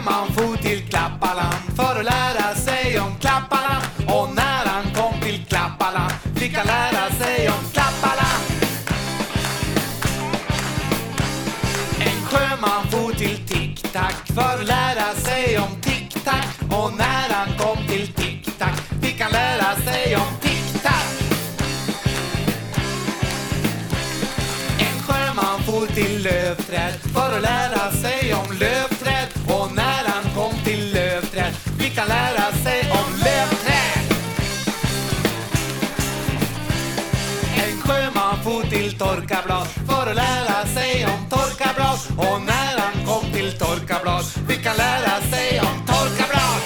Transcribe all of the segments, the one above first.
sjöman for till Klappaland för att lära sig om Klappaland. Och när han kom till Klappaland fick han lära sig om Klappaland. En sjöman for till Tic-Tac för att lära sig om Tic-Tac. Och när han kom till Tic-Tac fick han lära sig om Tic-Tac. En sjöman for till lövträd för att lära sig lära sig om lövträd. En sjöman for till torkablad för att lära sig om torkablad. Och när han kom till torkablad fick han lära sig om torkablad.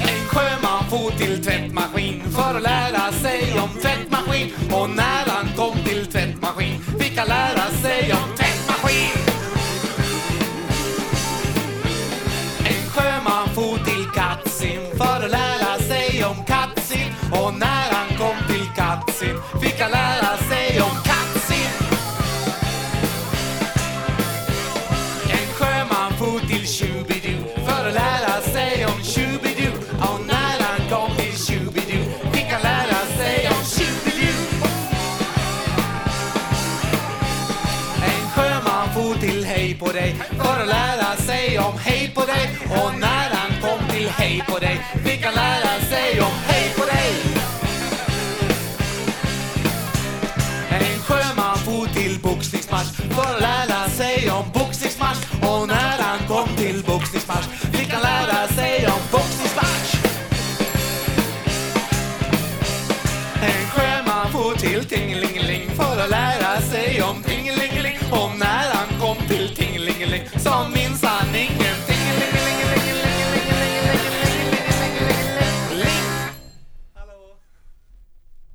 En sjöman for till tvättmaskin för att lära sig om tvättmaskin. Och när han kom till tvättmaskin fick han lära sig Och när han kom till Katsin fick han lära sig om Katsin. En sjöman for till Shubidu för att lära sig om Shubidu Och när han kom till Shubidu fick han lära sig om Shubidu En sjöman for till Hej på dig för att lära till boxningsmatch för att lära sig om boxningsmatch. Och när han kom till boxningsmatch fick han lära sig om boxningsmatch. En sjöman for till Tingelingeling för att lära sig om Tingelingeling. Och när han kom till Tingelingeling sa minns